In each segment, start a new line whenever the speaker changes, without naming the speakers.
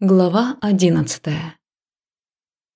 Глава одиннадцатая.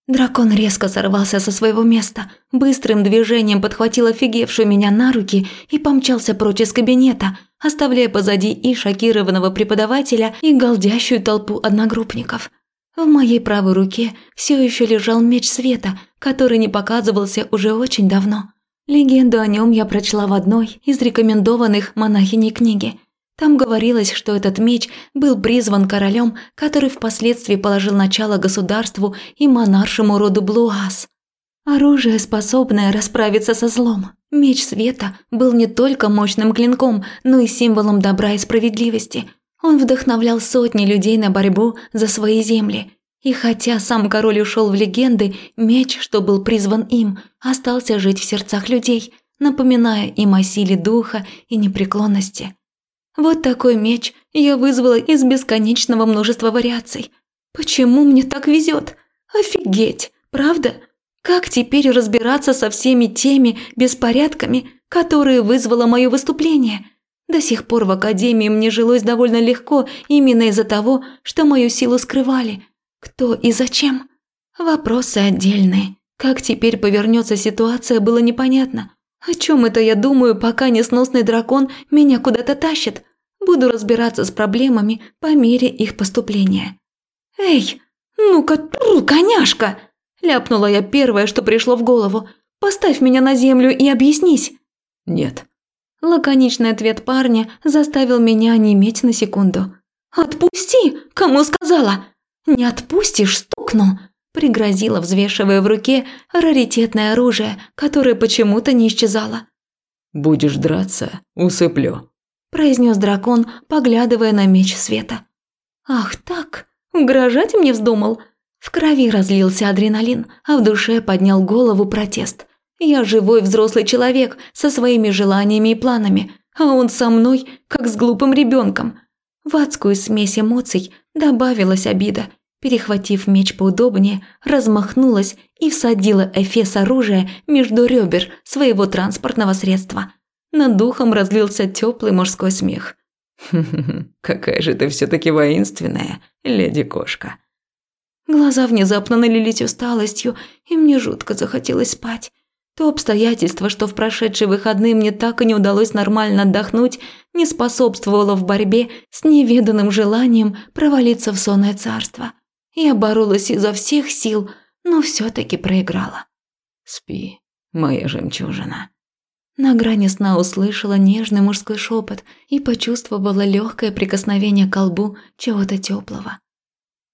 Дракон резко сорвался со своего места, быстрым движением подхватил офигевшую меня на руки и помчался прочь из кабинета, оставляя позади и шокированного преподавателя, и голдящую толпу одногруппников. В моей правой руке все еще лежал меч света, который не показывался уже очень давно. Легенду о нем я прочла в одной из рекомендованных монахиней книги – там говорилось, что этот меч был призван королем, который впоследствии положил начало государству и монаршему роду Блуас. Оружие, способное расправиться со злом. Меч света был не только мощным клинком, но и символом добра и справедливости. Он вдохновлял сотни людей на борьбу за свои земли. И хотя сам король ушел в легенды, меч, что был призван им, остался жить в сердцах людей, напоминая им о силе духа и непреклонности. Вот такой меч я вызвала из бесконечного множества вариаций. Почему мне так везет? Офигеть, правда? Как теперь разбираться со всеми теми беспорядками, которые вызвало мое выступление? До сих пор в академии мне жилось довольно легко именно из-за того, что мою силу скрывали. Кто и зачем? Вопросы отдельные. Как теперь повернется ситуация, было непонятно. О чем это я думаю, пока несносный дракон меня куда-то тащит? Буду разбираться с проблемами по мере их поступления. «Эй, ну-ка, коняшка!» – ляпнула я первое, что пришло в голову. «Поставь меня на землю и объяснись!»
«Нет».
Лаконичный ответ парня заставил меня неметь на секунду. «Отпусти! Кому сказала?» «Не отпустишь, стукну!» – пригрозила, взвешивая в руке раритетное оружие, которое почему-то не исчезало.
«Будешь драться – усыплю», –
произнес дракон, поглядывая на меч света. «Ах так, угрожать мне вздумал?» В крови разлился адреналин, а в душе поднял голову протест. «Я живой взрослый человек со своими желаниями и планами, а он со мной, как с глупым ребенком». В адскую смесь эмоций добавилась обида. Перехватив меч поудобнее, размахнулась и всадила эфес оружия между ребер своего транспортного средства – над духом разлился теплый мужской смех.
какая же ты все-таки воинственная, леди-кошка!»
Глаза внезапно налились усталостью, и мне жутко захотелось спать. То обстоятельство, что в прошедшие выходные мне так и не удалось нормально отдохнуть, не способствовало в борьбе с неведанным желанием провалиться в сонное царство. Я боролась изо всех сил, но все-таки проиграла.
«Спи, моя жемчужина»,
на грани сна услышала нежный мужской шепот и почувствовала легкое прикосновение к колбу чего-то теплого.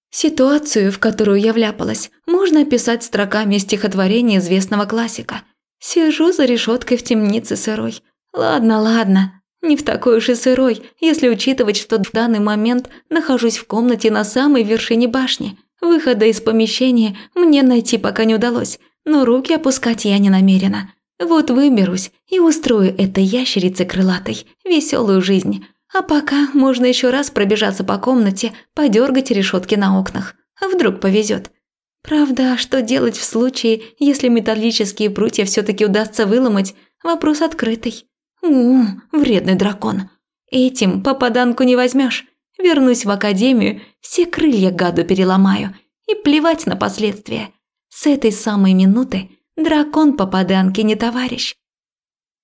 Ситуацию, в которую я вляпалась, можно описать строками стихотворения известного классика. Сижу за решеткой в темнице сырой. Ладно, ладно, не в такой уж и сырой, если учитывать, что в данный момент нахожусь в комнате на самой вершине башни. Выхода из помещения мне найти пока не удалось, но руки опускать я не намерена. Вот выберусь и устрою этой ящерице крылатой веселую жизнь. А пока можно еще раз пробежаться по комнате, подергать решетки на окнах. Вдруг повезет. Правда, что делать в случае, если металлические прутья все-таки удастся выломать, вопрос открытый. У, вредный дракон. Этим попаданку не возьмешь. Вернусь в академию, все крылья гаду переломаю. И плевать на последствия. С этой самой минуты Дракон попаданки не товарищ.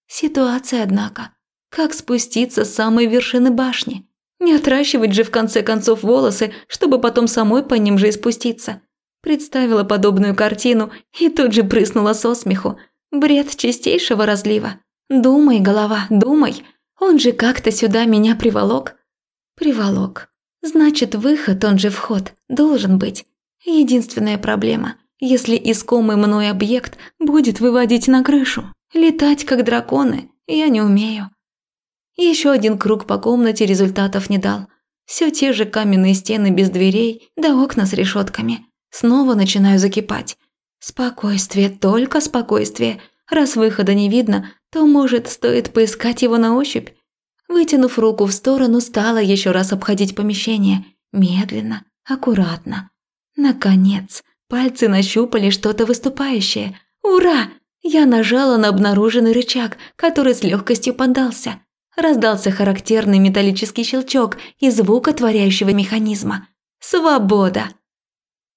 Ситуация, однако. Как спуститься с самой вершины башни? Не отращивать же в конце концов волосы, чтобы потом самой по ним же и спуститься. Представила подобную картину и тут же прыснула со смеху. Бред чистейшего разлива. Думай, голова, думай. Он же как-то сюда меня приволок. Приволок. Значит, выход, он же вход, должен быть. Единственная проблема если искомый мной объект будет выводить на крышу. Летать, как драконы, я не умею. Еще один круг по комнате результатов не дал. Все те же каменные стены без дверей, да окна с решетками. Снова начинаю закипать. Спокойствие, только спокойствие. Раз выхода не видно, то, может, стоит поискать его на ощупь. Вытянув руку в сторону, стала еще раз обходить помещение. Медленно, аккуратно. Наконец, Пальцы нащупали что-то выступающее. Ура! Я нажала на обнаруженный рычаг, который с легкостью поддался. Раздался характерный металлический щелчок и звук отворяющего механизма. Свобода!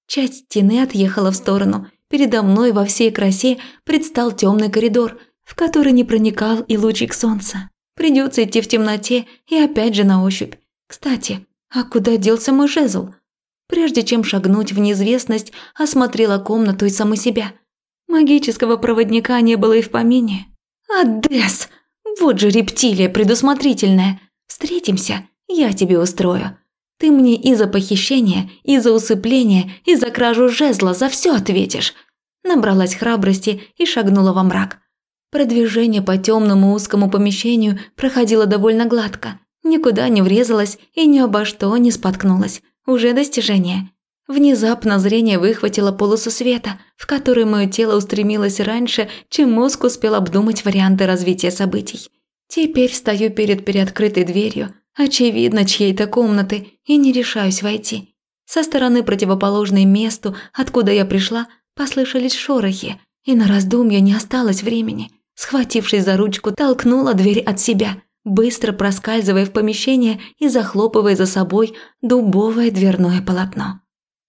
Часть стены отъехала в сторону. Передо мной во всей красе предстал темный коридор, в который не проникал и лучик солнца. Придется идти в темноте и опять же на ощупь. Кстати, а куда делся мой жезл? Прежде чем шагнуть в неизвестность, осмотрела комнату и саму себя. Магического проводника не было и в помине. «Адес! Вот же рептилия предусмотрительная! Встретимся, я тебе устрою. Ты мне и за похищение, и за усыпление, и за кражу жезла за все ответишь!» Набралась храбрости и шагнула во мрак. Продвижение по темному узкому помещению проходило довольно гладко. Никуда не врезалась и ни обо что не споткнулась. Уже достижение. Внезапно зрение выхватило полосу света, в которой мое тело устремилось раньше, чем мозг успел обдумать варианты развития событий. Теперь стою перед переоткрытой дверью, очевидно, чьей-то комнаты, и не решаюсь войти. Со стороны противоположной месту, откуда я пришла, послышались шорохи, и на раздумья не осталось времени. Схватившись за ручку, толкнула дверь от себя, быстро проскальзывая в помещение и захлопывая за собой дубовое дверное полотно.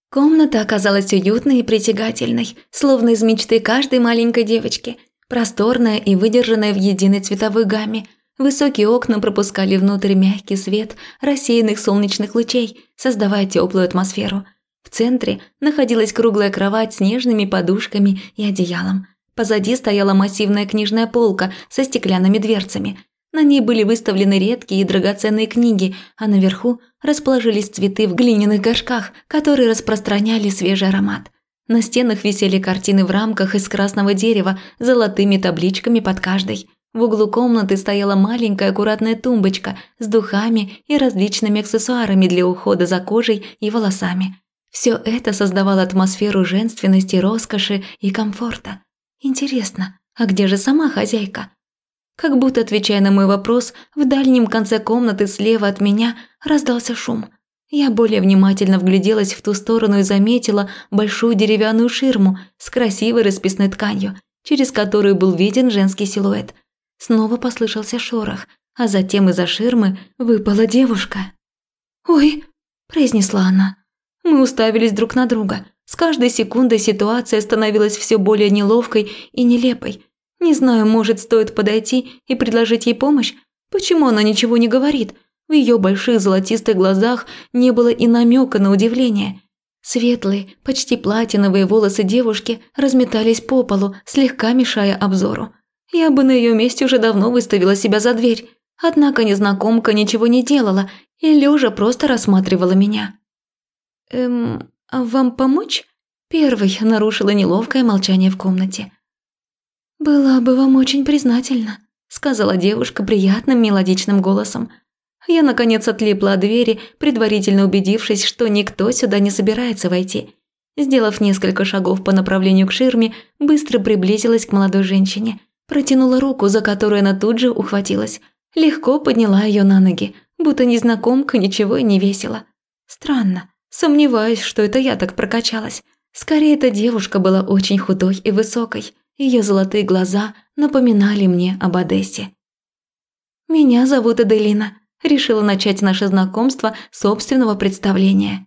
Комната оказалась уютной и притягательной, словно из мечты каждой маленькой девочки. Просторная и выдержанная в единой цветовой гамме. Высокие окна пропускали внутрь мягкий свет рассеянных солнечных лучей, создавая теплую атмосферу. В центре находилась круглая кровать с нежными подушками и одеялом. Позади стояла массивная книжная полка со стеклянными дверцами. На ней были выставлены редкие и драгоценные книги, а наверху расположились цветы в глиняных горшках, которые распространяли свежий аромат. На стенах висели картины в рамках из красного дерева с золотыми табличками под каждой. В углу комнаты стояла маленькая аккуратная тумбочка с духами и различными аксессуарами для ухода за кожей и волосами. Все это создавало атмосферу женственности, роскоши и комфорта. Интересно, а где же сама хозяйка? Как будто отвечая на мой вопрос, в дальнем конце комнаты слева от меня раздался шум. Я более внимательно вгляделась в ту сторону и заметила большую деревянную ширму с красивой расписной тканью, через которую был виден женский силуэт. Снова послышался шорох, а затем из-за ширмы выпала девушка. «Ой!» – произнесла она. Мы уставились друг на друга. С каждой секундой ситуация становилась все более неловкой и нелепой. Не знаю, может, стоит подойти и предложить ей помощь? Почему она ничего не говорит? В ее больших золотистых глазах не было и намека на удивление. Светлые, почти платиновые волосы девушки разметались по полу, слегка мешая обзору. Я бы на ее месте уже давно выставила себя за дверь. Однако незнакомка ничего не делала и лежа просто рассматривала меня. «Эм, а вам помочь?» Первой нарушила неловкое молчание в комнате. «Была бы вам очень признательна», – сказала девушка приятным мелодичным голосом. Я, наконец, отлипла от двери, предварительно убедившись, что никто сюда не собирается войти. Сделав несколько шагов по направлению к ширме, быстро приблизилась к молодой женщине. Протянула руку, за которую она тут же ухватилась. Легко подняла ее на ноги, будто незнакомка ничего и не весила. Странно. Сомневаюсь, что это я так прокачалась. Скорее, эта девушка была очень худой и высокой. Ее золотые глаза напоминали мне об Одессе. «Меня зовут Аделина», – решила начать наше знакомство собственного представления.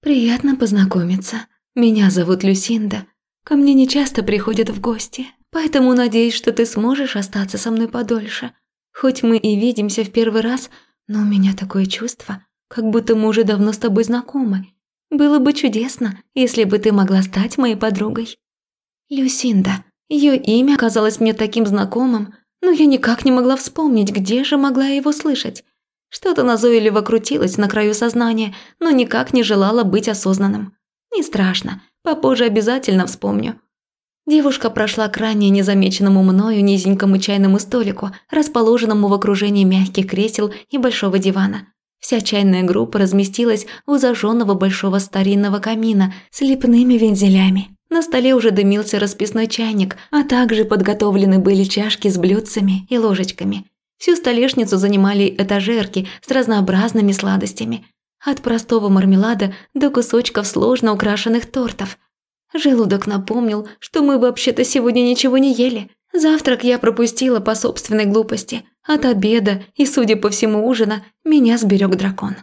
«Приятно познакомиться. Меня зовут Люсинда. Ко мне нечасто приходят в гости, поэтому надеюсь, что ты сможешь остаться со мной подольше. Хоть мы и видимся в первый раз, но у меня такое чувство, как будто мы уже давно с тобой знакомы. Было бы чудесно, если бы ты могла стать моей подругой». «Люсинда», ее имя оказалось мне таким знакомым, но я никак не могла вспомнить, где же могла его слышать. Что-то назойливо крутилось на краю сознания, но никак не желала быть осознанным. Не страшно, попозже обязательно вспомню. Девушка прошла к ранее незамеченному мною низенькому чайному столику, расположенному в окружении мягких кресел и большого дивана. Вся чайная группа разместилась у зажженного большого старинного камина с лепными вензелями. На столе уже дымился расписной чайник, а также подготовлены были чашки с блюдцами и ложечками. Всю столешницу занимали этажерки с разнообразными сладостями. От простого мармелада до кусочков сложно украшенных тортов. Желудок напомнил, что мы вообще-то сегодня ничего не ели. Завтрак я пропустила по собственной глупости. От обеда и, судя по всему, ужина меня сберег дракон.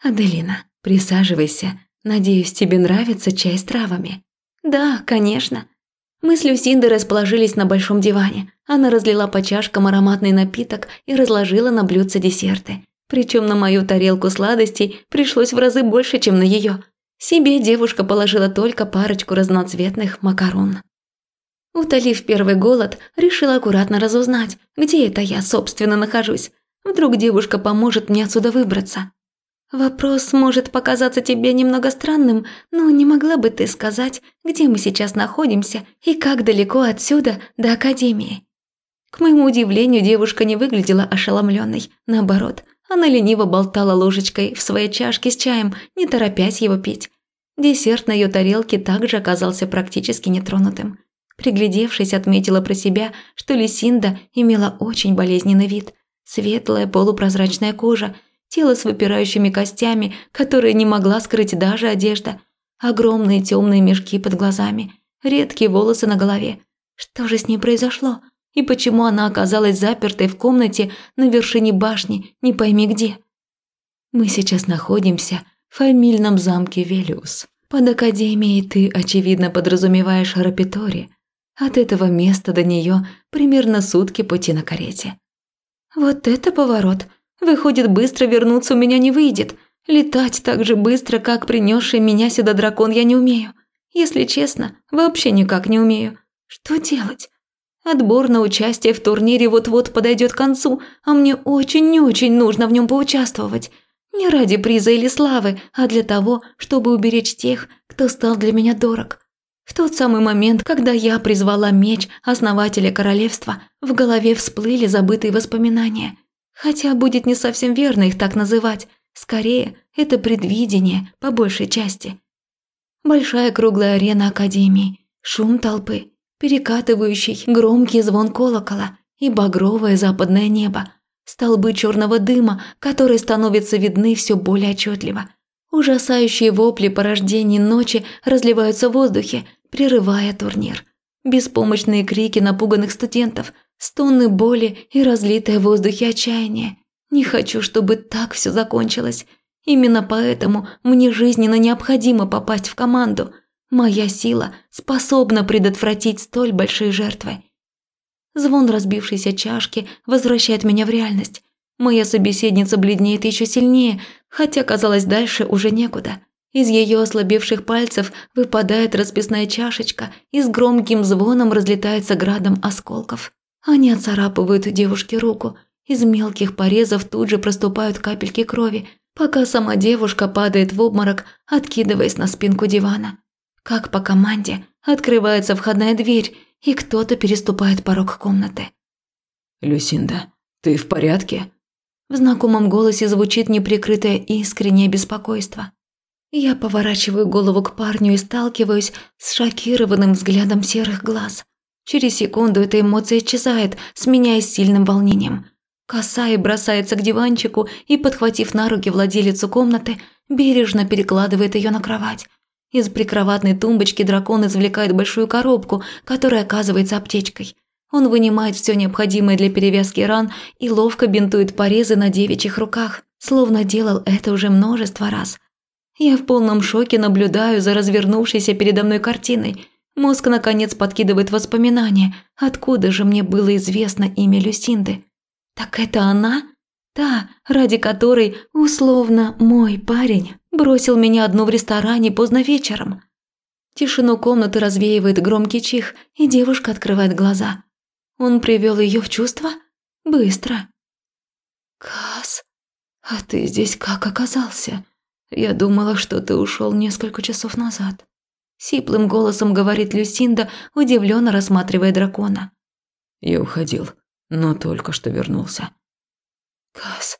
«Аделина, присаживайся, Надеюсь, тебе нравится чай с травами?» «Да, конечно». Мы с Люсиндой расположились на большом диване. Она разлила по чашкам ароматный напиток и разложила на блюдце десерты. Причем на мою тарелку сладостей пришлось в разы больше, чем на ее. Себе девушка положила только парочку разноцветных макарон. Утолив первый голод, решила аккуратно разузнать, где это я, собственно, нахожусь. Вдруг девушка поможет мне отсюда выбраться. Вопрос может показаться тебе немного странным, но не могла бы ты сказать, где мы сейчас находимся и как далеко отсюда до Академии? К моему удивлению, девушка не выглядела ошеломленной. Наоборот, она лениво болтала ложечкой в своей чашке с чаем, не торопясь его пить. Десерт на ее тарелке также оказался практически нетронутым. Приглядевшись, отметила про себя, что Лисинда имела очень болезненный вид. Светлая полупрозрачная кожа, тело с выпирающими костями, которые не могла скрыть даже одежда, огромные темные мешки под глазами, редкие волосы на голове. Что же с ней произошло? И почему она оказалась запертой в комнате на вершине башни, не пойми где? Мы сейчас находимся в фамильном замке Велиус. Под академией ты, очевидно, подразумеваешь Рапитори. От этого места до нее примерно сутки пути на карете. Вот это поворот. Выходит, быстро вернуться у меня не выйдет. Летать так же быстро, как принесший меня сюда дракон, я не умею. Если честно, вообще никак не умею. Что делать? Отбор на участие в турнире вот-вот подойдет к концу, а мне очень-очень нужно в нем поучаствовать. Не ради приза или славы, а для того, чтобы уберечь тех, кто стал для меня дорог. В тот самый момент, когда я призвала меч основателя королевства, в голове всплыли забытые воспоминания. Хотя будет не совсем верно их так называть. Скорее, это предвидение по большей части. Большая круглая арена Академии, шум толпы, перекатывающий громкий звон колокола и багровое западное небо, столбы черного дыма, которые становятся видны все более отчетливо. Ужасающие вопли порождений ночи разливаются в воздухе, прерывая турнир. Беспомощные крики напуганных студентов, стоны боли и разлитое в воздухе отчаяние. Не хочу, чтобы так все закончилось. Именно поэтому мне жизненно необходимо попасть в команду – Моя сила способна предотвратить столь большие жертвы. Звон разбившейся чашки возвращает меня в реальность. Моя собеседница бледнеет еще сильнее, хотя, казалось, дальше уже некуда. Из ее ослабевших пальцев выпадает расписная чашечка и с громким звоном разлетается градом осколков. Они оцарапывают девушке руку. Из мелких порезов тут же проступают капельки крови, пока сама девушка падает в обморок, откидываясь на спинку дивана. Как по команде открывается входная дверь, и кто-то переступает порог комнаты.
«Люсинда, ты в порядке?»
В знакомом голосе звучит неприкрытое искреннее беспокойство. Я поворачиваю голову к парню и сталкиваюсь с шокированным взглядом серых глаз. Через секунду эта эмоция исчезает, сменяясь сильным волнением. Косая бросается к диванчику и, подхватив на руки владелицу комнаты, бережно перекладывает ее на кровать. Из прикроватной тумбочки дракон извлекает большую коробку, которая оказывается аптечкой. Он вынимает все необходимое для перевязки ран и ловко бинтует порезы на девичьих руках, словно делал это уже множество раз. Я в полном шоке наблюдаю за развернувшейся передо мной картиной. Мозг, наконец, подкидывает воспоминания. Откуда же мне было известно имя Люсинды? Так это она? Та, ради которой, условно, мой парень бросил меня одну в ресторане поздно вечером. Тишину комнаты развеивает громкий чих, и девушка открывает глаза. Он привел ее в чувство? Быстро. «Кас, а ты здесь как оказался? Я думала, что ты ушел несколько часов назад». Сиплым голосом говорит Люсинда, удивленно рассматривая дракона.
«Я уходил, но только что вернулся.
«Кас,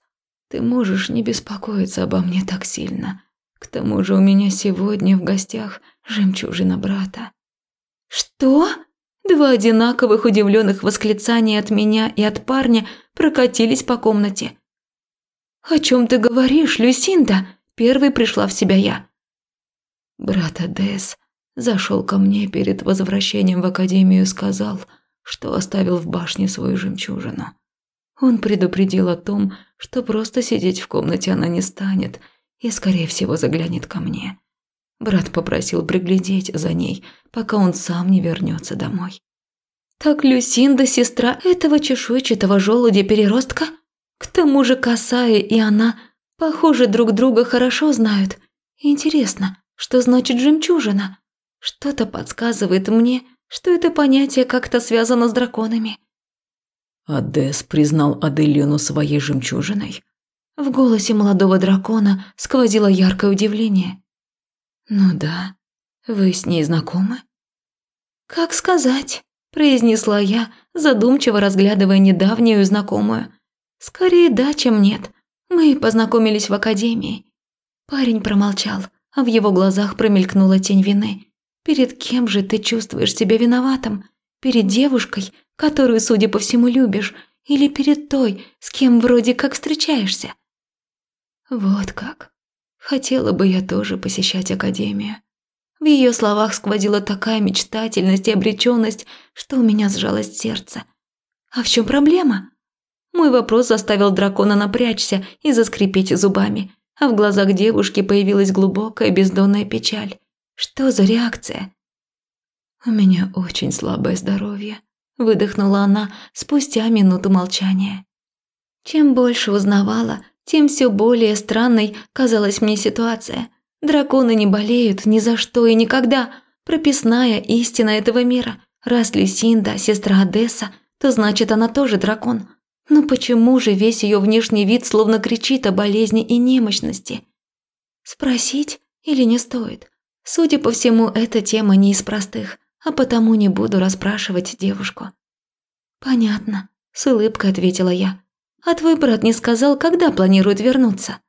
ты можешь не беспокоиться обо мне так сильно. К тому же у меня сегодня в гостях жемчужина брата». «Что?» Два одинаковых удивленных восклицания от меня и от парня прокатились по комнате. «О чем ты говоришь, Люсинда?» Первой пришла в себя я. Брат Адес зашел ко мне перед возвращением в академию и сказал, что оставил в башне свою жемчужину. Он предупредил о том, что просто сидеть в комнате она не станет и, скорее всего, заглянет ко мне.
Брат попросил приглядеть за ней, пока он сам не вернется домой.
Так Люсинда сестра этого чешуйчатого желудя-переростка? К тому же Касая и она, похоже, друг друга хорошо знают. Интересно, что значит жемчужина? Что-то подсказывает мне, что это понятие как-то связано с драконами.
Адес признал Аделину своей жемчужиной.
В голосе молодого дракона сквозило яркое удивление. «Ну да, вы с ней знакомы?» «Как сказать?» – произнесла я, задумчиво разглядывая недавнюю знакомую. «Скорее да, чем нет. Мы познакомились в академии». Парень промолчал, а в его глазах промелькнула тень вины. «Перед кем же ты чувствуешь себя виноватым? Перед девушкой, которую, судя по всему, любишь, или перед той, с кем вроде как встречаешься?» Вот как. Хотела бы я тоже посещать академию. В ее словах сквозила такая мечтательность и обреченность, что у меня сжалось сердце. А в чем проблема? Мой вопрос заставил дракона напрячься и заскрипеть зубами, а в глазах девушки появилась глубокая бездонная печаль. Что за реакция?
«У меня очень слабое здоровье», –
выдохнула она спустя минуту молчания. Чем больше узнавала, тем все более странной казалась мне ситуация. Драконы не болеют ни за что и никогда. Прописная истина этого мира. Раз Люсинда – сестра Одесса, то значит она тоже дракон. Но почему же весь ее внешний вид словно кричит о болезни и немощности? Спросить или не стоит? Судя по всему, эта тема не из простых, а потому не буду расспрашивать девушку. «Понятно», – с улыбкой ответила я. А твой брат не сказал, когда планирует вернуться?»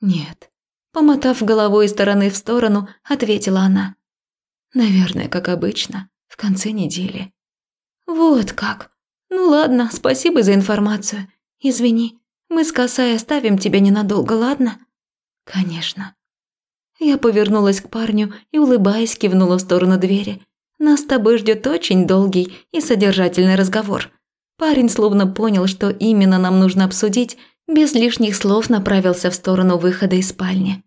«Нет».
Помотав головой из стороны в сторону, ответила она.
«Наверное, как обычно, в конце недели».
«Вот как. Ну ладно, спасибо за информацию. Извини, мы с Косой оставим тебя ненадолго, ладно?»
«Конечно».
Я повернулась к парню и, улыбаясь, кивнула в сторону двери. «Нас с тобой ждет очень долгий и содержательный разговор. Парень словно понял, что именно нам нужно обсудить, без лишних слов направился в сторону выхода из спальни.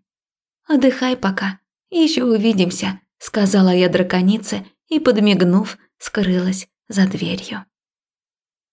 «Отдыхай пока, еще увидимся», – сказала я драконице и, подмигнув, скрылась за дверью.